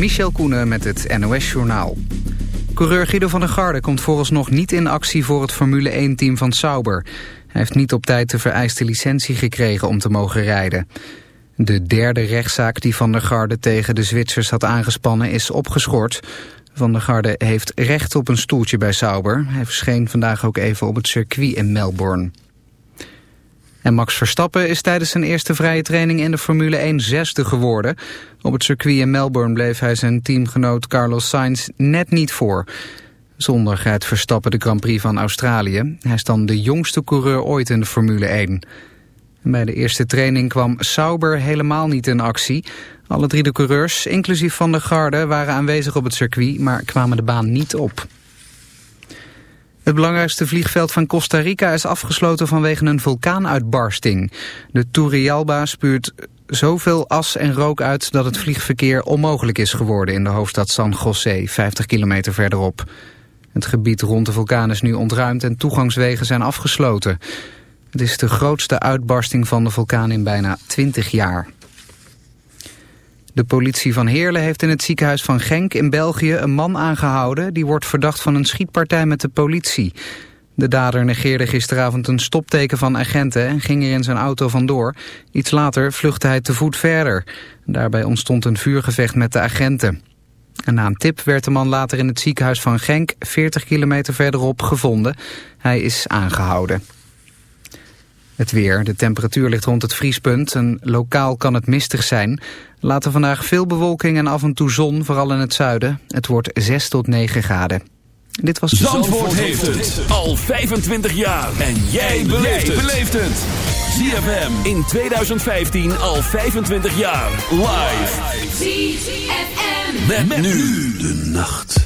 Michel Koenen met het NOS-journaal. Coureur Guido van der Garde komt vooralsnog niet in actie voor het Formule 1-team van Sauber. Hij heeft niet op tijd de vereiste licentie gekregen om te mogen rijden. De derde rechtszaak die Van der Garde tegen de Zwitsers had aangespannen is opgeschort. Van der Garde heeft recht op een stoeltje bij Sauber. Hij verscheen vandaag ook even op het circuit in Melbourne. En Max Verstappen is tijdens zijn eerste vrije training in de Formule 1 zesde geworden. Op het circuit in Melbourne bleef hij zijn teamgenoot Carlos Sainz net niet voor. Zondag rijdt Verstappen de Grand Prix van Australië. Hij is dan de jongste coureur ooit in de Formule 1. Bij de eerste training kwam Sauber helemaal niet in actie. Alle drie de coureurs, inclusief Van der Garde, waren aanwezig op het circuit, maar kwamen de baan niet op. Het belangrijkste vliegveld van Costa Rica is afgesloten vanwege een vulkaanuitbarsting. De Turrialba spuurt zoveel as en rook uit dat het vliegverkeer onmogelijk is geworden in de hoofdstad San José, 50 kilometer verderop. Het gebied rond de vulkaan is nu ontruimd en toegangswegen zijn afgesloten. Het is de grootste uitbarsting van de vulkaan in bijna 20 jaar. De politie van Heerlen heeft in het ziekenhuis van Genk in België een man aangehouden... die wordt verdacht van een schietpartij met de politie. De dader negeerde gisteravond een stopteken van agenten en ging er in zijn auto vandoor. Iets later vluchtte hij te voet verder. Daarbij ontstond een vuurgevecht met de agenten. En na een tip werd de man later in het ziekenhuis van Genk 40 kilometer verderop gevonden. Hij is aangehouden. Het weer. De temperatuur ligt rond het vriespunt en lokaal kan het mistig zijn. Later vandaag veel bewolking en af en toe zon, vooral in het zuiden. Het wordt 6 tot 9 graden. Dit was Zandvoort, Zandvoort heeft het al 25 jaar. En jij beleeft het. ZFM in 2015 al 25 jaar. Live. ZFM. Met, met nu de nacht.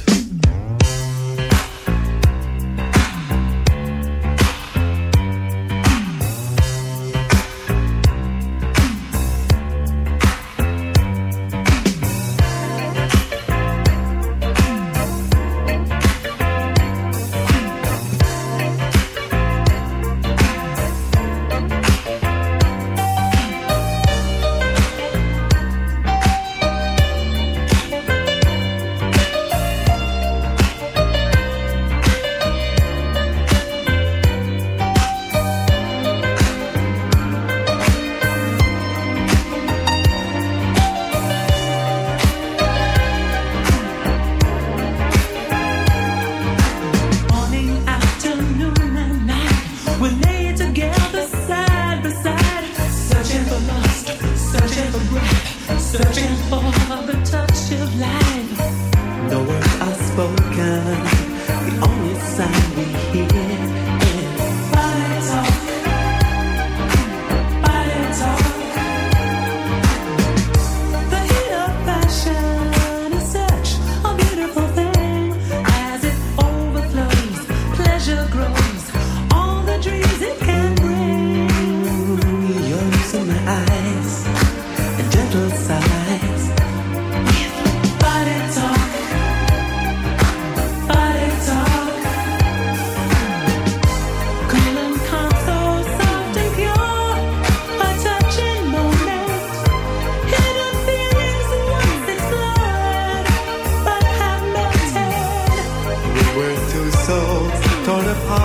heart.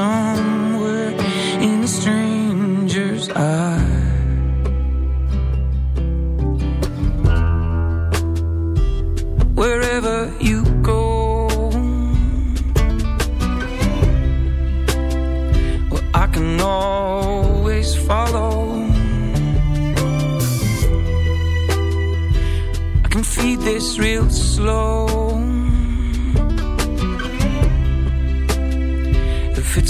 somewhere in a stranger's eye. Wherever you go, well, I can always follow. I can feed this real slow.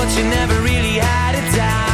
but you never really had it out.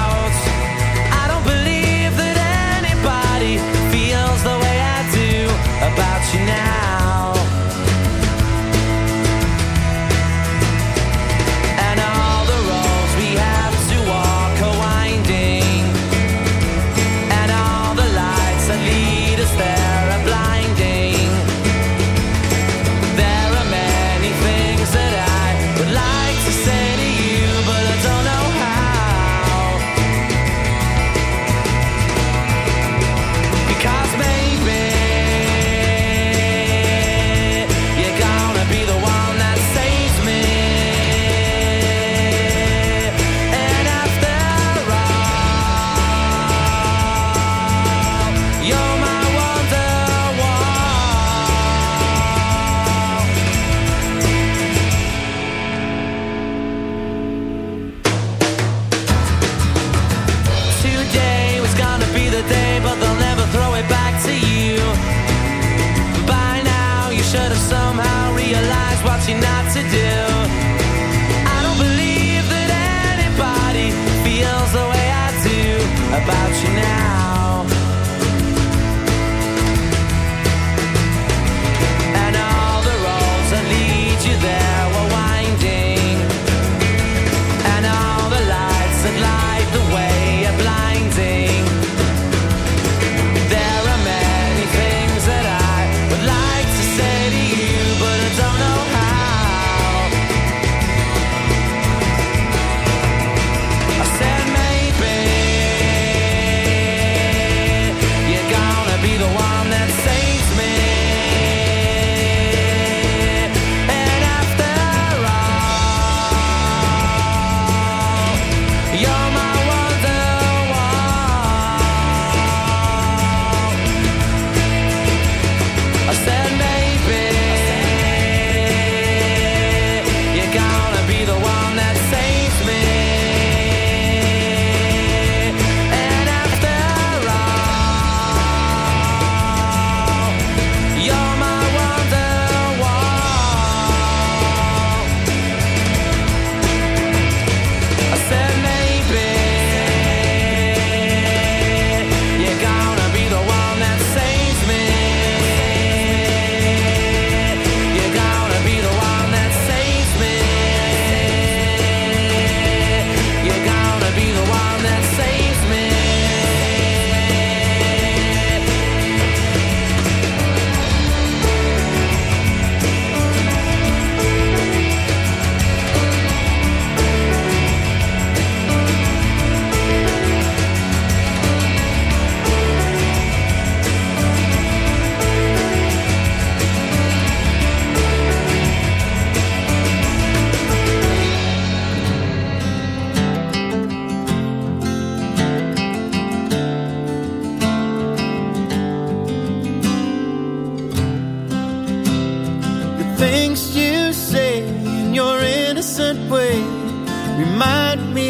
About you now.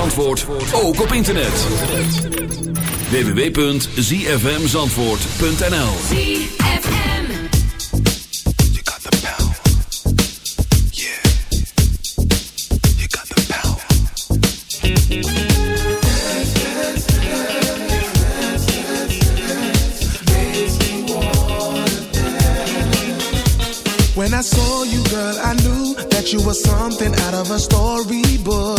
Zandvoort, ook op internet. www.zfmzandvoort.nl ZFM. You got the power. Yeah. You got the power. When I saw you, girl, I knew that you were something out of a storybook.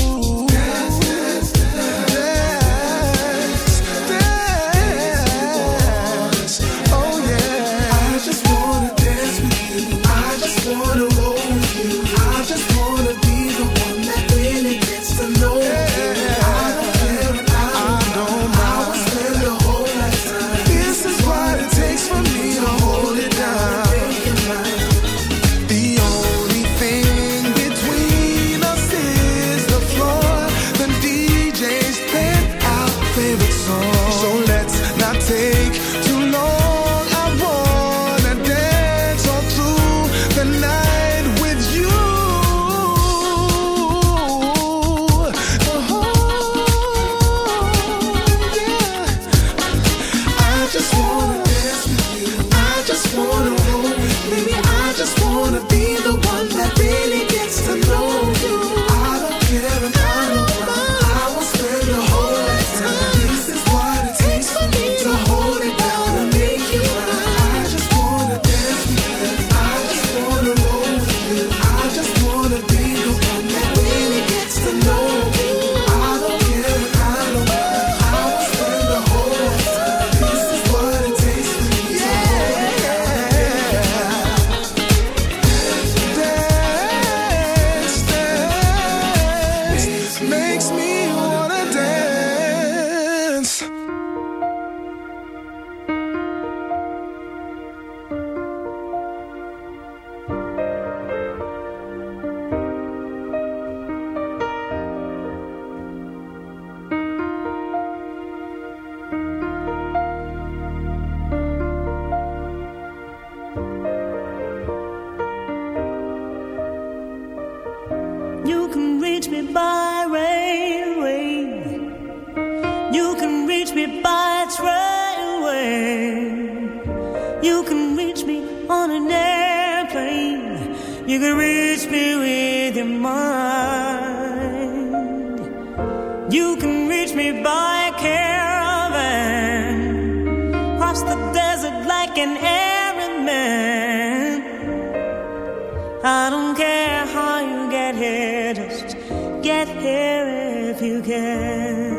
I don't care how you get here, just get here if you can.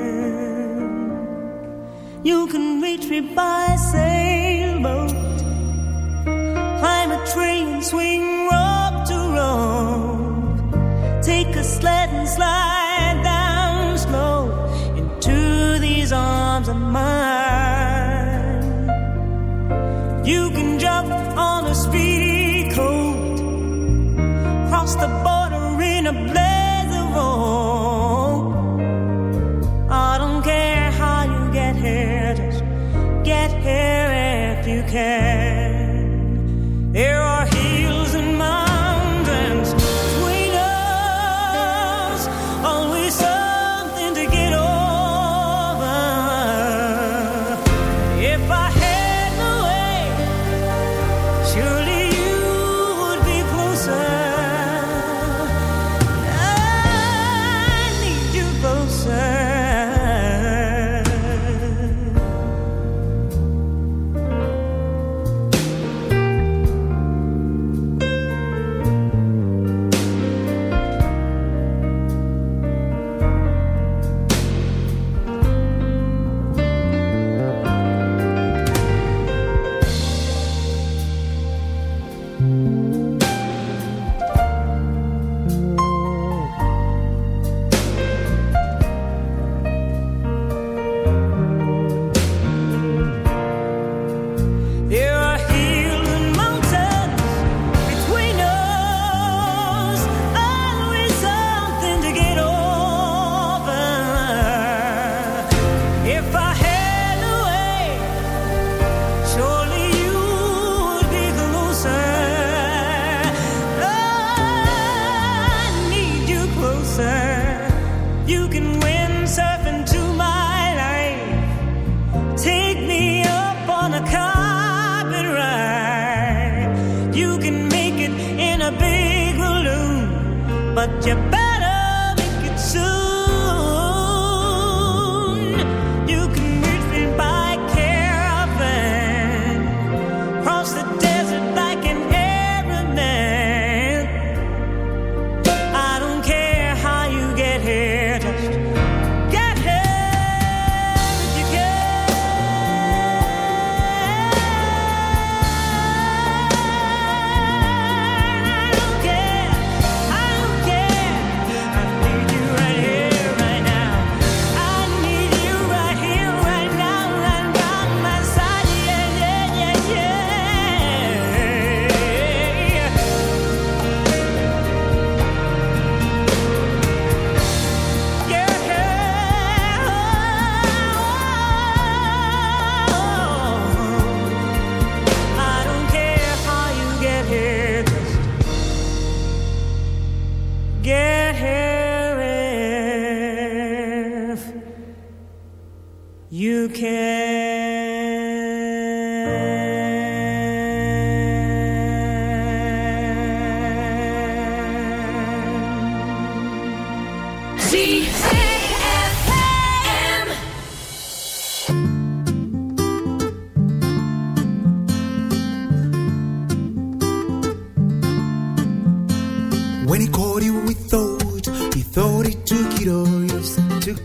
You can reach me by saying.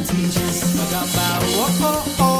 and teach. Bagamba, oh oh oh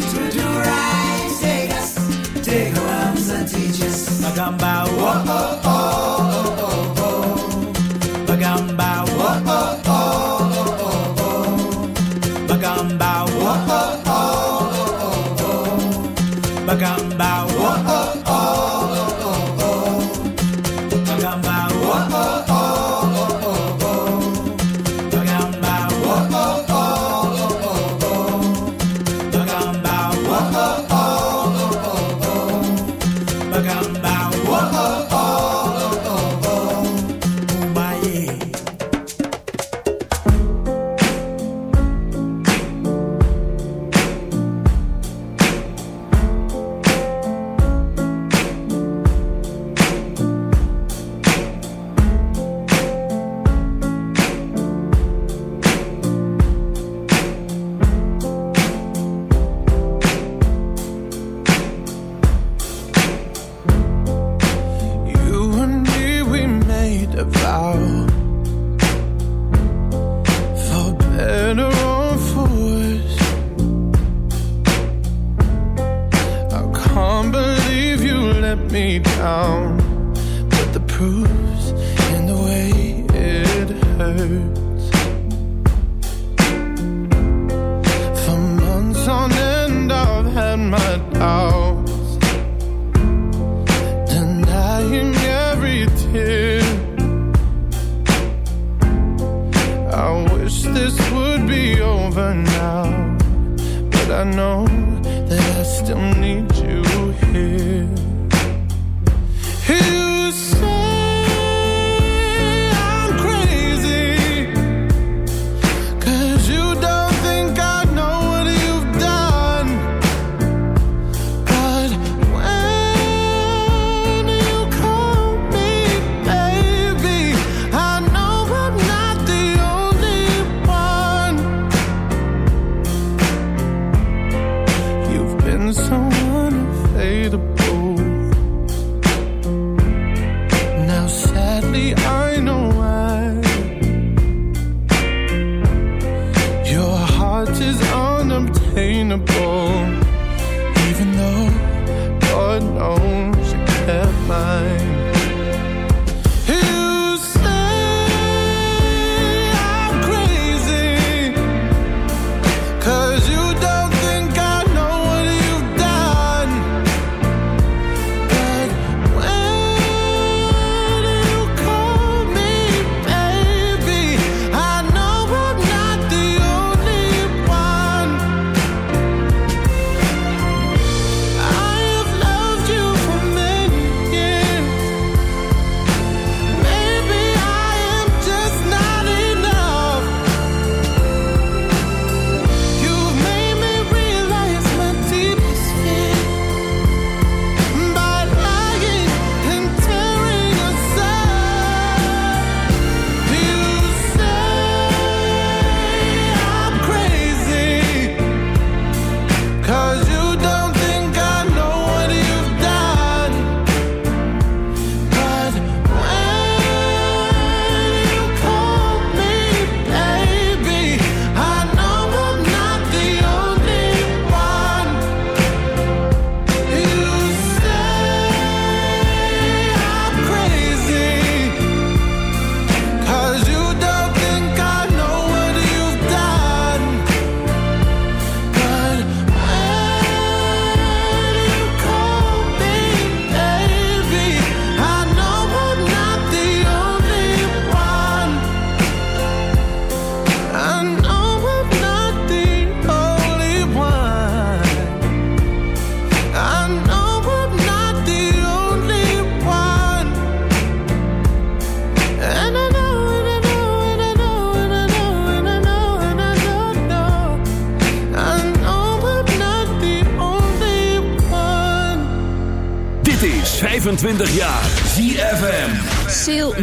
arms and teach us. Bagamba, oh oh oh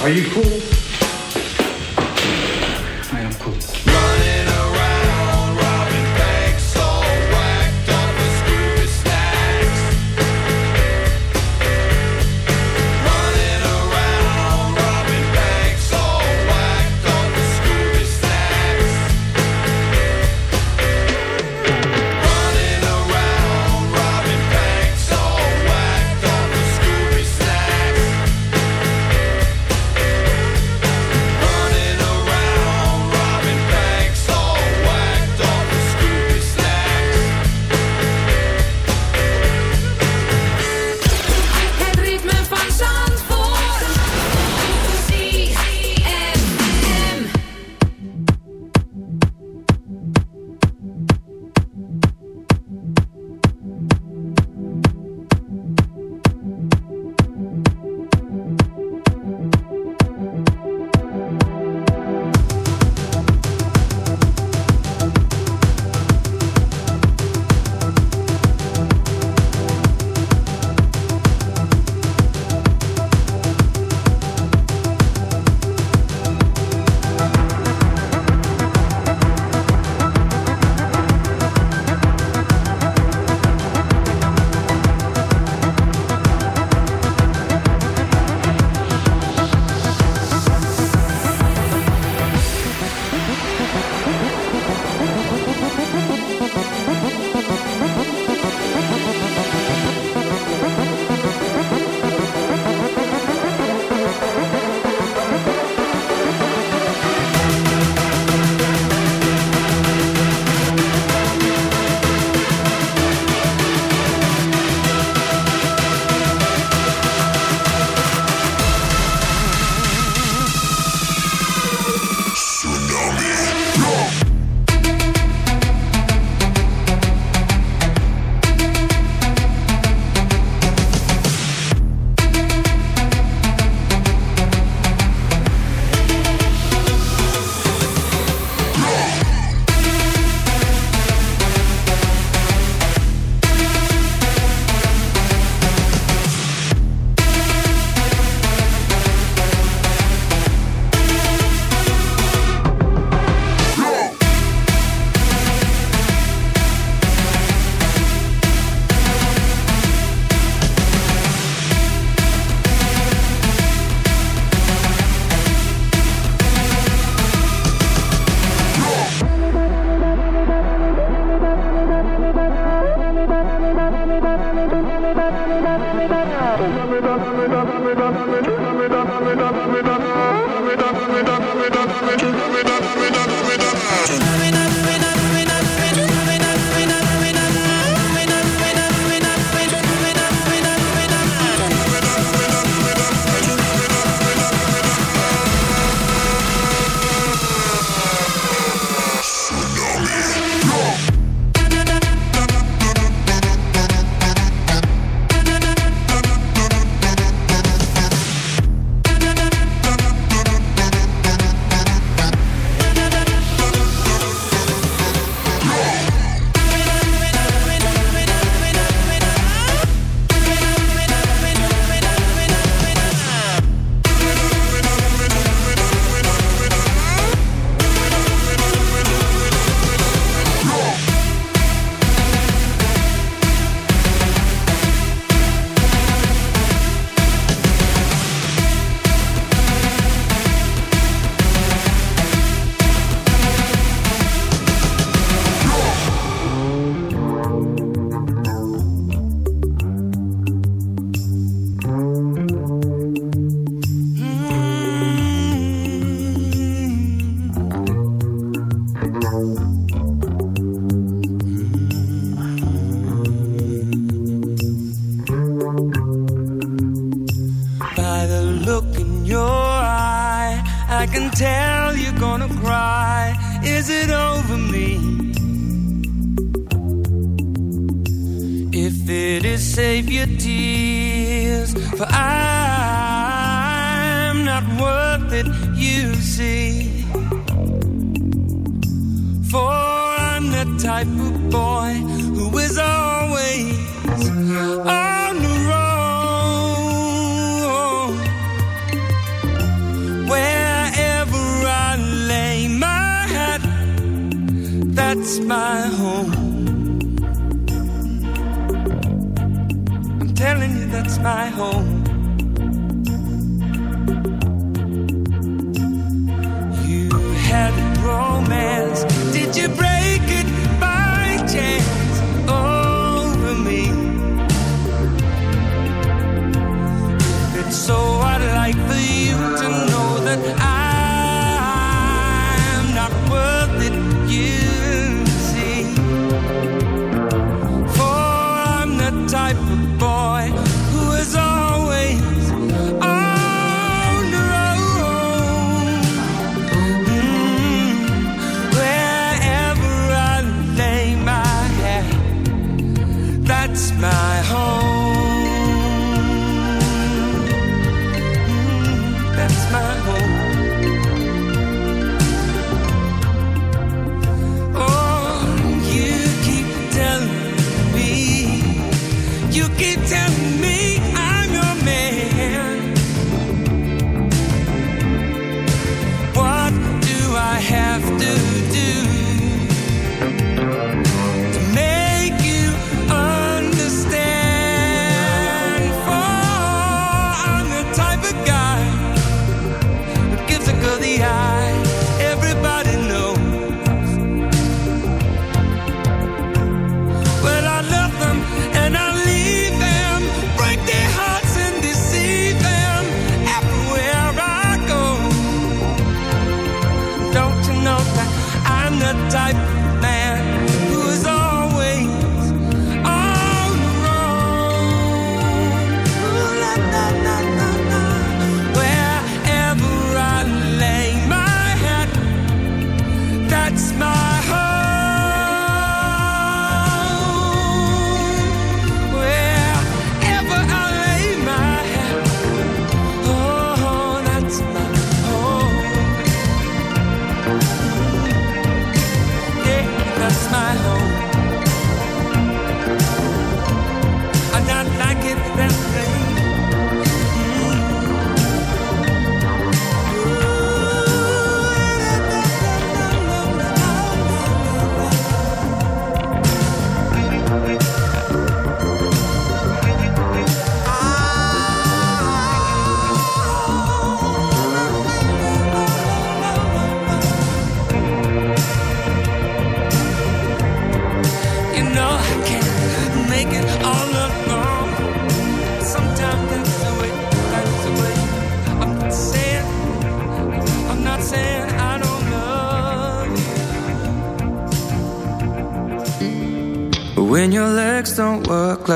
Are you cool?